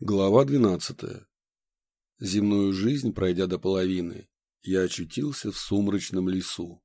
Глава 12. Земную жизнь, пройдя до половины, я очутился в сумрачном лесу.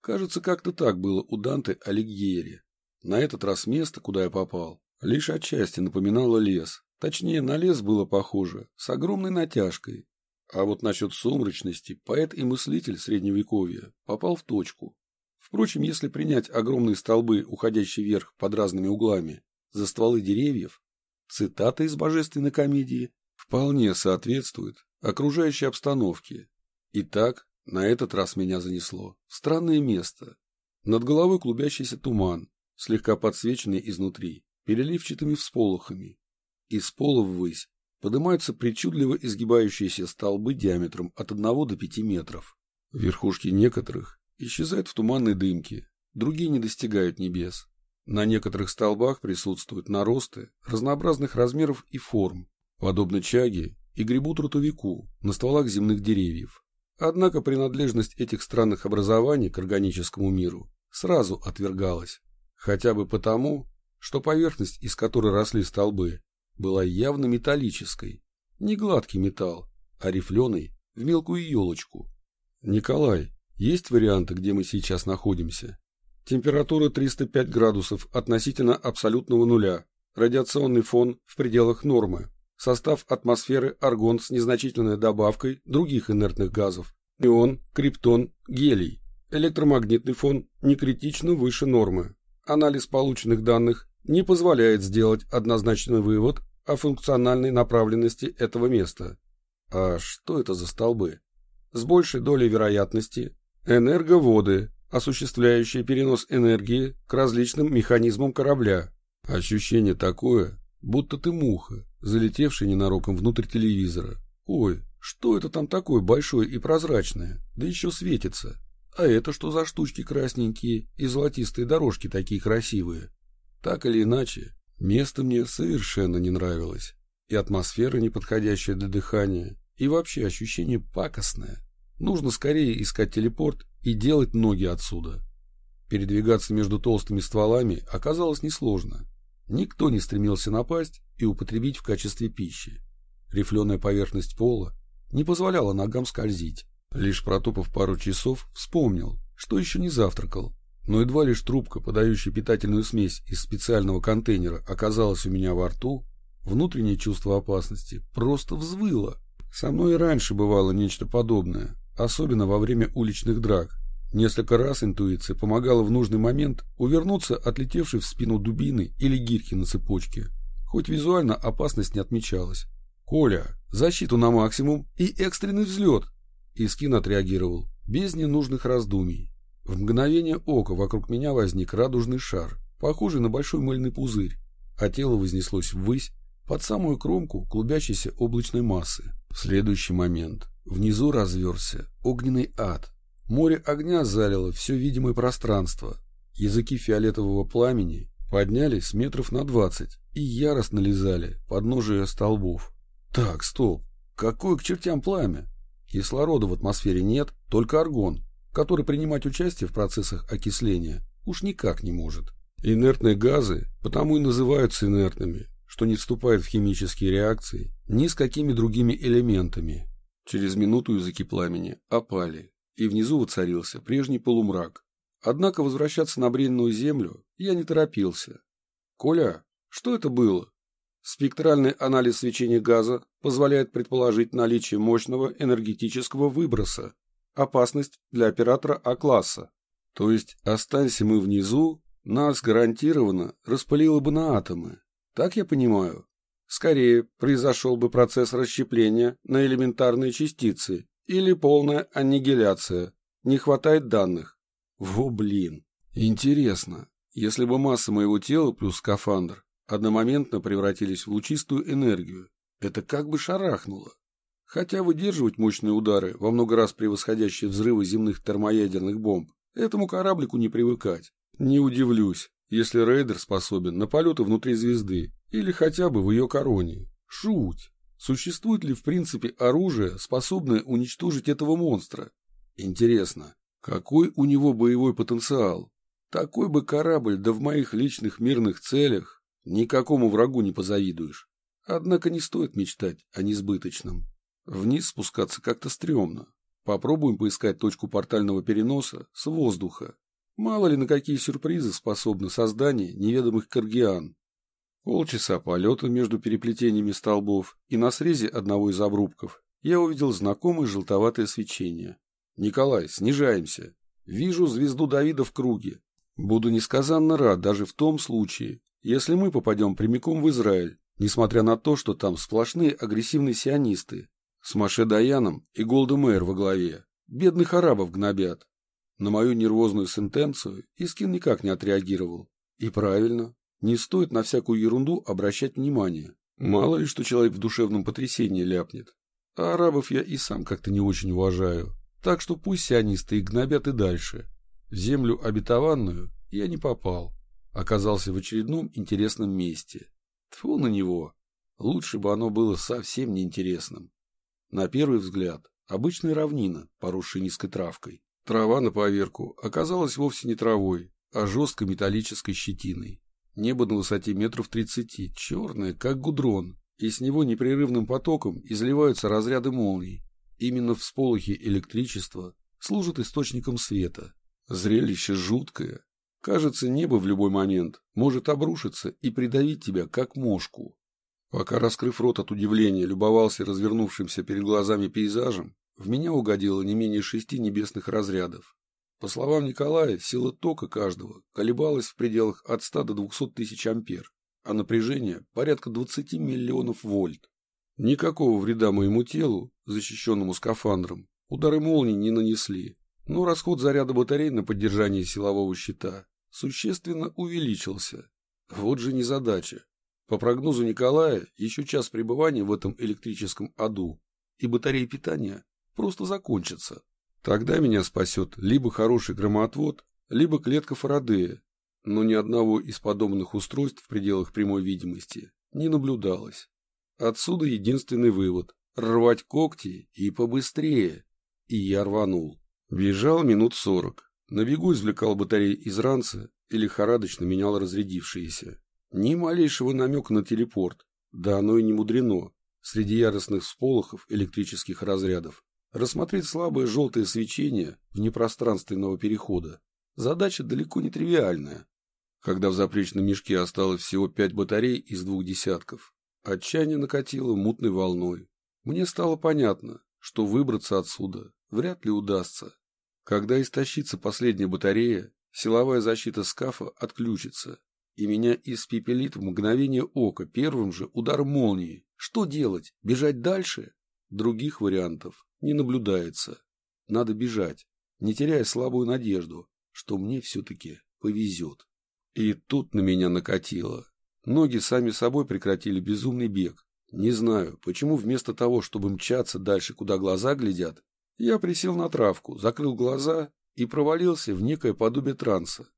Кажется, как-то так было у Данте Алигьери. На этот раз место, куда я попал, лишь отчасти напоминало лес. Точнее, на лес было похоже, с огромной натяжкой. А вот насчет сумрачности поэт и мыслитель Средневековья попал в точку. Впрочем, если принять огромные столбы, уходящие вверх под разными углами, за стволы деревьев, цитата из божественной комедии вполне соответствует окружающей обстановке. Итак, на этот раз меня занесло в странное место. Над головой клубящийся туман, слегка подсвеченный изнутри, переливчатыми всполохами. Из пола ввысь поднимаются причудливо изгибающиеся столбы диаметром от 1 до 5 метров. Верхушки некоторых исчезают в туманной дымке, другие не достигают небес. На некоторых столбах присутствуют наросты разнообразных размеров и форм, подобно чаге и грибу-трутовику на стволах земных деревьев. Однако принадлежность этих странных образований к органическому миру сразу отвергалась, хотя бы потому, что поверхность, из которой росли столбы, была явно металлической, не гладкий металл, а рифленый в мелкую елочку. Николай, есть варианты, где мы сейчас находимся? Температура 305 градусов относительно абсолютного нуля. Радиационный фон в пределах нормы. Состав атмосферы аргон с незначительной добавкой других инертных газов. Неон, криптон, гелий. Электромагнитный фон не критично выше нормы. Анализ полученных данных не позволяет сделать однозначный вывод о функциональной направленности этого места. А что это за столбы? С большей долей вероятности энерговоды, осуществляющие перенос энергии к различным механизмам корабля. Ощущение такое, будто ты муха, залетевшая ненароком внутрь телевизора. Ой, что это там такое большое и прозрачное, да еще светится. А это что за штучки красненькие и золотистые дорожки такие красивые? Так или иначе, место мне совершенно не нравилось. И атмосфера неподходящая для дыхания, и вообще ощущение пакостное. Нужно скорее искать телепорт и делать ноги отсюда. Передвигаться между толстыми стволами оказалось несложно. Никто не стремился напасть и употребить в качестве пищи. Рифленая поверхность пола не позволяла ногам скользить. Лишь протопав пару часов, вспомнил, что еще не завтракал. Но едва лишь трубка, подающая питательную смесь из специального контейнера, оказалась у меня во рту, внутреннее чувство опасности просто взвыло. Со мной и раньше бывало нечто подобное, особенно во время уличных драк. Несколько раз интуиция помогала в нужный момент увернуться от летевшей в спину дубины или гирьки на цепочке. Хоть визуально опасность не отмечалась. «Коля, защиту на максимум и экстренный взлет!» Искин отреагировал, без ненужных раздумий. В мгновение ока вокруг меня возник радужный шар, похожий на большой мыльный пузырь, а тело вознеслось ввысь, под самую кромку клубящейся облачной массы. В следующий момент Внизу разверся огненный ад. Море огня залило все видимое пространство. Языки фиолетового пламени поднялись метров на двадцать и яростно лизали подножие столбов. Так, стоп. Какое к чертям пламя? Кислорода в атмосфере нет, только аргон, который принимать участие в процессах окисления уж никак не может. Инертные газы потому и называются инертными, что не вступают в химические реакции ни с какими другими элементами, Через минуту языки пламени опали, и внизу воцарился прежний полумрак. Однако возвращаться на бренную землю я не торопился. «Коля, что это было?» Спектральный анализ свечения газа позволяет предположить наличие мощного энергетического выброса. Опасность для оператора А-класса. То есть, останься мы внизу, нас гарантированно распылило бы на атомы. Так я понимаю? Скорее произошел бы процесс расщепления на элементарные частицы или полная аннигиляция. Не хватает данных. Во блин. Интересно, если бы масса моего тела плюс скафандр одномоментно превратились в лучистую энергию, это как бы шарахнуло. Хотя выдерживать мощные удары, во много раз превосходящие взрывы земных термоядерных бомб, этому кораблику не привыкать. Не удивлюсь, если рейдер способен на полеты внутри звезды или хотя бы в ее короне. Шуть! Существует ли в принципе оружие, способное уничтожить этого монстра? Интересно, какой у него боевой потенциал? Такой бы корабль, да в моих личных мирных целях, никакому врагу не позавидуешь. Однако не стоит мечтать о несбыточном. Вниз спускаться как-то стрёмно. Попробуем поискать точку портального переноса с воздуха. Мало ли на какие сюрпризы способны создание неведомых каргиан. Полчаса полета между переплетениями столбов, и на срезе одного из обрубков я увидел знакомое желтоватое свечение. «Николай, снижаемся. Вижу звезду Давида в круге. Буду несказанно рад даже в том случае, если мы попадем прямиком в Израиль, несмотря на то, что там сплошные агрессивные сионисты, с Маше Даяном и Голда Мэйр во главе. Бедных арабов гнобят. На мою нервозную сентенцию Искин никак не отреагировал. И правильно. Не стоит на всякую ерунду обращать внимание. Мало ли, что человек в душевном потрясении ляпнет. А арабов я и сам как-то не очень уважаю. Так что пусть сионисты и гнобят и дальше. В землю обетованную я не попал. Оказался в очередном интересном месте. Тьфу на него. Лучше бы оно было совсем неинтересным. На первый взгляд, обычная равнина, поросшая низкой травкой. Трава на поверку оказалась вовсе не травой, а жесткой металлической щетиной. Небо на высоте метров тридцати, черное, как гудрон, и с него непрерывным потоком изливаются разряды молний. Именно всполохи электричества служат источником света. Зрелище жуткое. Кажется, небо в любой момент может обрушиться и придавить тебя, как мошку. Пока, раскрыв рот от удивления, любовался развернувшимся перед глазами пейзажем, в меня угодило не менее шести небесных разрядов. По словам Николая, сила тока каждого колебалась в пределах от 100 до 200 тысяч ампер, а напряжение порядка 20 миллионов вольт. Никакого вреда моему телу, защищенному скафандром, удары молнии не нанесли, но расход заряда батарей на поддержание силового щита существенно увеличился. Вот же незадача. По прогнозу Николая, еще час пребывания в этом электрическом аду, и батареи питания просто закончатся. Тогда меня спасет либо хороший громоотвод, либо клетка Фарадея, но ни одного из подобных устройств в пределах прямой видимости не наблюдалось. Отсюда единственный вывод – рвать когти и побыстрее. И я рванул. Бежал минут сорок. На бегу извлекал батареи из ранца и лихорадочно менял разрядившиеся. Ни малейшего намека на телепорт, да оно и не мудрено. Среди яростных всполохов электрических разрядов рассмотреть слабое желтое свечение внепространственного перехода. Задача далеко не тривиальная. Когда в запречном мешке осталось всего пять батарей из двух десятков, отчаяние накатило мутной волной. Мне стало понятно, что выбраться отсюда вряд ли удастся. Когда истощится последняя батарея, силовая защита скафа отключится, и меня испепелит в мгновение ока первым же ударом молнии. Что делать? Бежать дальше? Других вариантов не наблюдается. Надо бежать, не теряя слабую надежду, что мне все-таки повезет. И тут на меня накатило. Ноги сами собой прекратили безумный бег. Не знаю, почему вместо того, чтобы мчаться дальше, куда глаза глядят, я присел на травку, закрыл глаза и провалился в некое подобие транса.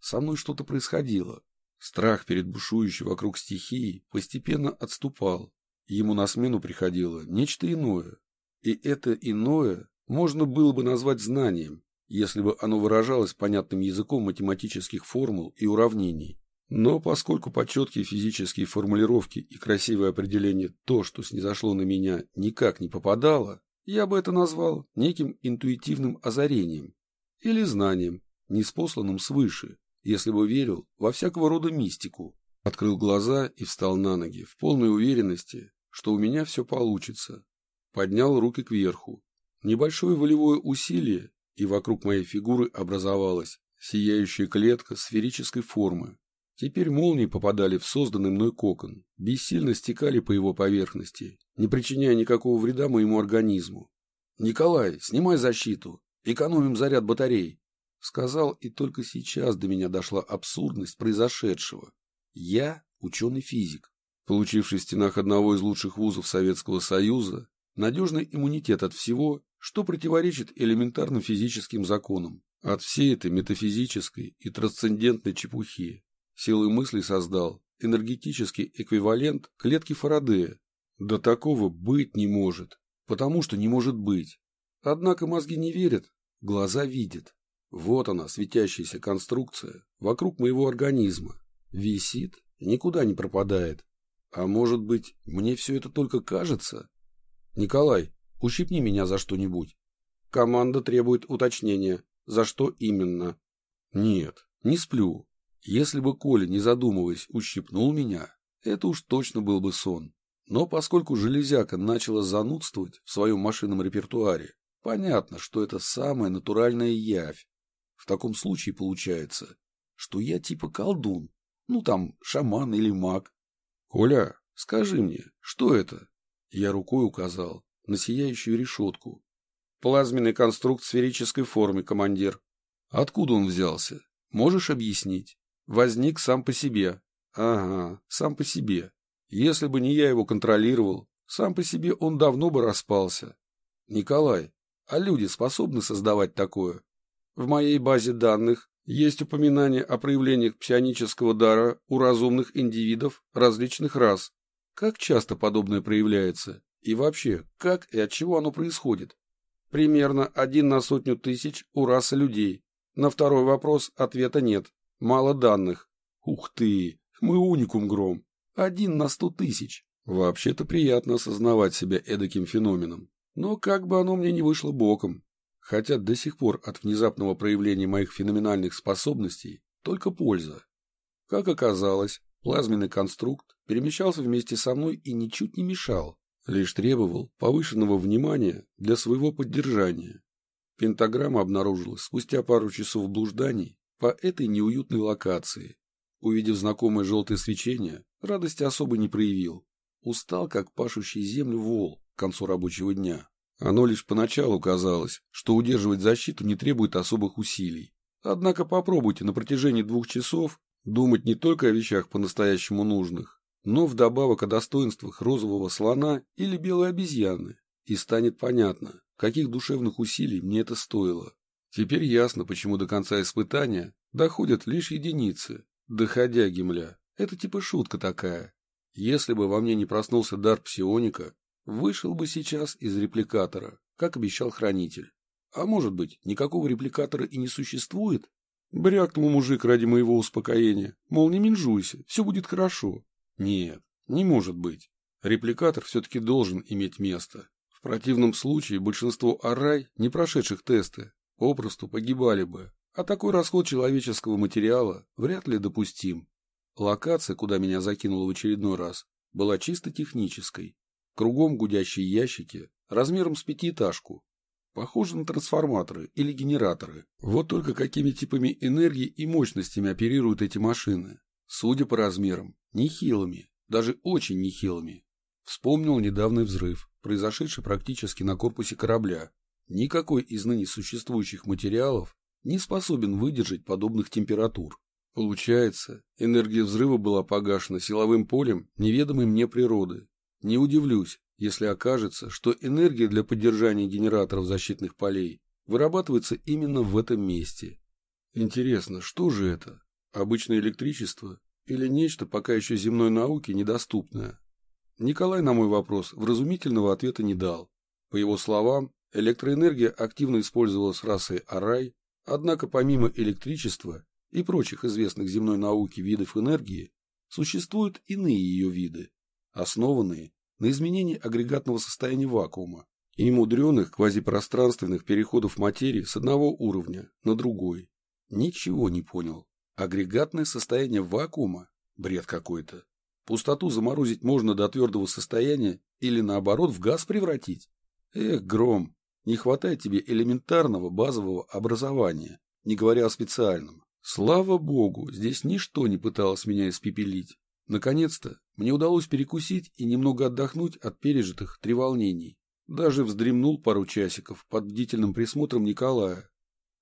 Со мной что-то происходило. Страх перед бушующей вокруг стихией постепенно отступал. Ему на смену приходило нечто иное. И это иное можно было бы назвать знанием, если бы оно выражалось понятным языком математических формул и уравнений. Но поскольку по четкие физические формулировки и красивое определение то, что снизошло на меня, никак не попадало, я бы это назвал неким интуитивным озарением или знанием, неспосланным свыше, если бы верил во всякого рода мистику. Открыл глаза и встал на ноги в полной уверенности, что у меня все получится. Поднял руки кверху. Небольшое волевое усилие, и вокруг моей фигуры образовалась сияющая клетка сферической формы. Теперь молнии попадали в созданный мной кокон, бессильно стекали по его поверхности, не причиняя никакого вреда моему организму. «Николай, снимай защиту! Экономим заряд батарей!» Сказал, и только сейчас до меня дошла абсурдность произошедшего. Я ученый-физик, получивший в стенах одного из лучших вузов Советского Союза надежный иммунитет от всего, что противоречит элементарным физическим законам, от всей этой метафизической и трансцендентной чепухи. Силой мысли создал энергетический эквивалент клетки Фарадея. До такого быть не может, потому что не может быть. Однако мозги не верят, глаза видят. Вот она, светящаяся конструкция, вокруг моего организма. Висит, никуда не пропадает. А может быть, мне все это только кажется? Николай, ущипни меня за что-нибудь. Команда требует уточнения. За что именно? Нет, не сплю. Если бы Коля, не задумываясь, ущипнул меня, это уж точно был бы сон. Но поскольку железяка начала занудствовать в своем машинном репертуаре, понятно, что это самая натуральная явь. В таком случае получается, что я типа колдун, ну там шаман или маг. Коля, скажи мне, что это? Я рукой указал на сияющую решетку. Плазменный конструкт сферической форме, командир. Откуда он взялся? Можешь объяснить? Возник сам по себе. Ага, сам по себе. Если бы не я его контролировал, сам по себе он давно бы распался. Николай, а люди способны создавать такое? В моей базе данных есть упоминание о проявлениях псионического дара у разумных индивидов различных рас. Как часто подобное проявляется? И вообще, как и от чего оно происходит? Примерно один на сотню тысяч у расы людей. На второй вопрос ответа нет. Мало данных. Ух ты, мы уникум, Гром. Один на сто тысяч. Вообще-то приятно осознавать себя эдаким феноменом. Но как бы оно мне не вышло боком. Хотя до сих пор от внезапного проявления моих феноменальных способностей только польза. Как оказалось, плазменный конструкт перемещался вместе со мной и ничуть не мешал, лишь требовал повышенного внимания для своего поддержания. Пентаграмма обнаружилась спустя пару часов блужданий по этой неуютной локации. Увидев знакомое желтое свечение, радости особо не проявил. Устал, как пашущий землю вол к концу рабочего дня. Оно лишь поначалу казалось, что удерживать защиту не требует особых усилий. Однако попробуйте на протяжении двух часов думать не только о вещах по-настоящему нужных, но вдобавок о достоинствах розового слона или белой обезьяны, и станет понятно, каких душевных усилий мне это стоило. Теперь ясно, почему до конца испытания доходят лишь единицы, Доходя, Гимля, это типа шутка такая. Если бы во мне не проснулся дар псионика, вышел бы сейчас из репликатора, как обещал хранитель. А может быть, никакого репликатора и не существует? Брякнул мужик ради моего успокоения, мол, не менжуйся, все будет хорошо. Нет, не может быть. Репликатор все-таки должен иметь место. В противном случае большинство арай, не прошедших тесты, попросту погибали бы, а такой расход человеческого материала вряд ли допустим. Локация, куда меня закинуло в очередной раз, была чисто технической. Кругом гудящие ящики, размером с пятиэтажку. Похоже на трансформаторы или генераторы. Вот только какими типами энергии и мощностями оперируют эти машины. Судя по размерам, нехилыми, даже очень нехилыми. Вспомнил недавний взрыв, произошедший практически на корпусе корабля. Никакой из ныне существующих материалов не способен выдержать подобных температур. Получается, энергия взрыва была погашена силовым полем неведомой мне природы. Не удивлюсь, если окажется, что энергия для поддержания генераторов защитных полей вырабатывается именно в этом месте. Интересно, что же это? Обычное электричество или нечто пока еще земной науке недоступное? Николай на мой вопрос вразумительного ответа не дал. По его словам, электроэнергия активно использовалась расой Арай Однако помимо электричества и прочих известных земной науке видов энергии, существуют иные ее виды, основанные на изменении агрегатного состояния вакуума и мудреных квазипространственных переходов материи с одного уровня на другой. Ничего не понял. Агрегатное состояние вакуума? Бред какой-то. Пустоту заморозить можно до твердого состояния или наоборот в газ превратить? Эх, Гром, не хватает тебе элементарного базового образования, не говоря о специальном. Слава богу, здесь ничто не пыталось меня испепелить. Наконец-то мне удалось перекусить и немного отдохнуть от пережитых треволнений. Даже вздремнул пару часиков под бдительным присмотром Николая.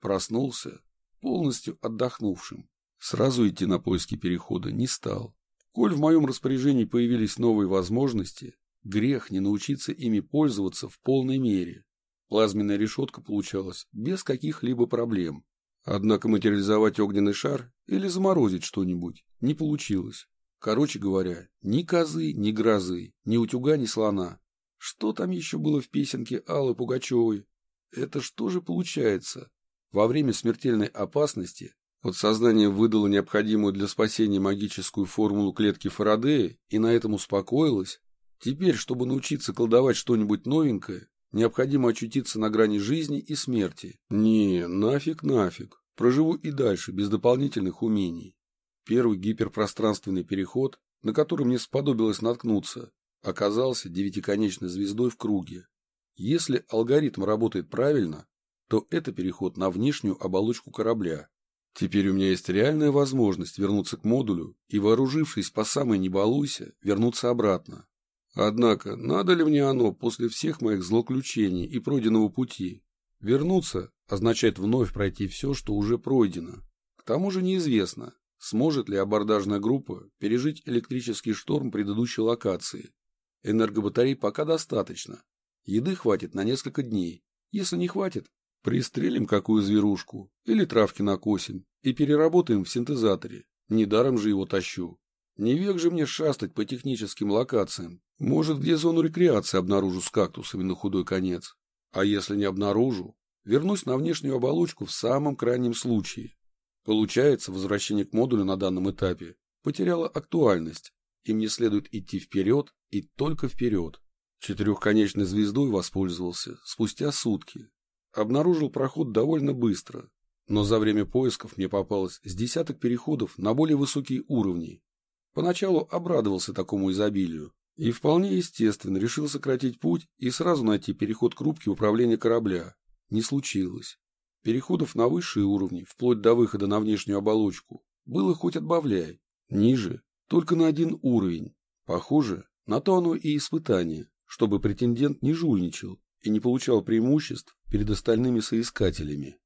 Проснулся, полностью отдохнувшим. Сразу идти на поиски перехода не стал. Коль в моем распоряжении появились новые возможности, грех не научиться ими пользоваться в полной мере. Плазменная решетка получалась без каких-либо проблем. Однако материализовать огненный шар или заморозить что-нибудь не получилось. Короче говоря, ни козы, ни грозы, ни утюга, ни слона. Что там еще было в песенке Аллы Пугачевой? Это что же получается? Во время смертельной опасности Подсознание выдало необходимую для спасения магическую формулу клетки Фарадея и на этом успокоилось. Теперь, чтобы научиться колдовать что-нибудь новенькое, необходимо очутиться на грани жизни и смерти. Не, нафиг, нафиг. Проживу и дальше, без дополнительных умений. Первый гиперпространственный переход, на который мне сподобилось наткнуться, оказался девятиконечной звездой в круге. Если алгоритм работает правильно, то это переход на внешнюю оболочку корабля, Теперь у меня есть реальная возможность вернуться к модулю и, вооружившись по самой не балуйся, вернуться обратно. Однако, надо ли мне оно после всех моих злоключений и пройденного пути? Вернуться означает вновь пройти все, что уже пройдено. К тому же неизвестно, сможет ли абордажная группа пережить электрический шторм предыдущей локации. Энергобатарей пока достаточно. Еды хватит на несколько дней. Если не хватит, Пристрелим какую зверушку или травки накосим и переработаем в синтезаторе. Недаром же его тащу. Не век же мне шастать по техническим локациям. Может, где зону рекреации обнаружу с кактусами на худой конец. А если не обнаружу, вернусь на внешнюю оболочку в самом крайнем случае. Получается, возвращение к модулю на данном этапе потеряло актуальность, и мне следует идти вперед и только вперед. Четырехконечной звездой воспользовался спустя сутки, Обнаружил проход довольно быстро, но за время поисков мне попалось с десяток переходов на более высокие уровни. Поначалу обрадовался такому изобилию и вполне естественно решил сократить путь и сразу найти переход к рубке управления корабля. Не случилось. Переходов на высшие уровни, вплоть до выхода на внешнюю оболочку, было хоть отбавляй. Ниже только на один уровень. Похоже, на то оно и испытание, чтобы претендент не жульничал и не получал преимуществ перед остальными соискателями.